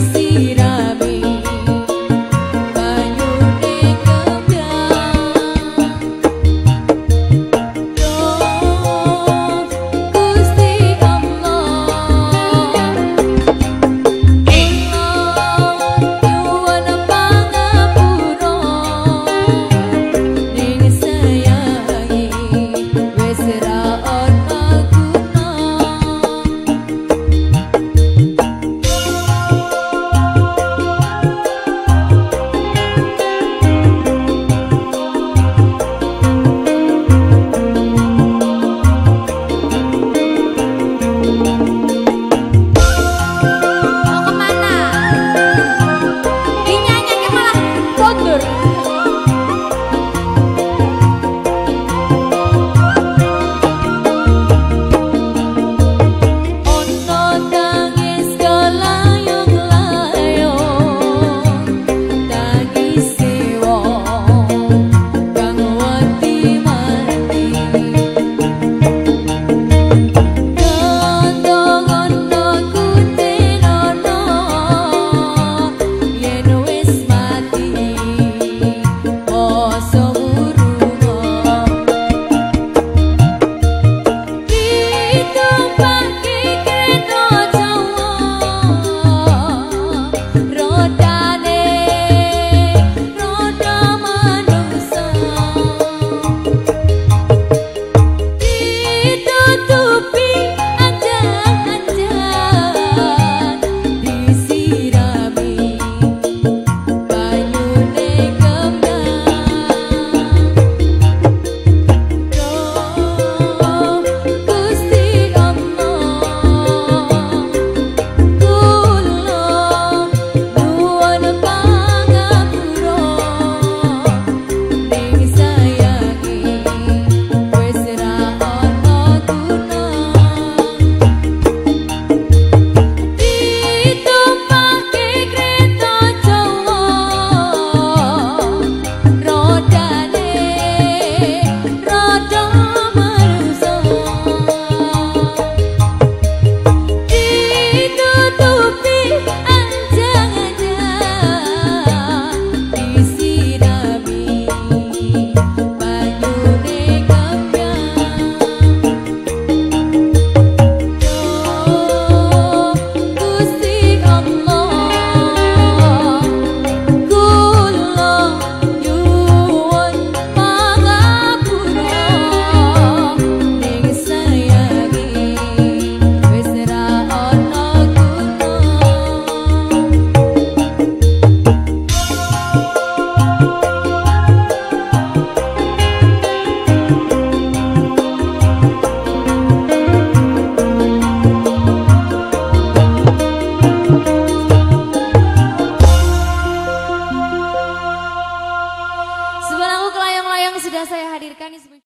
see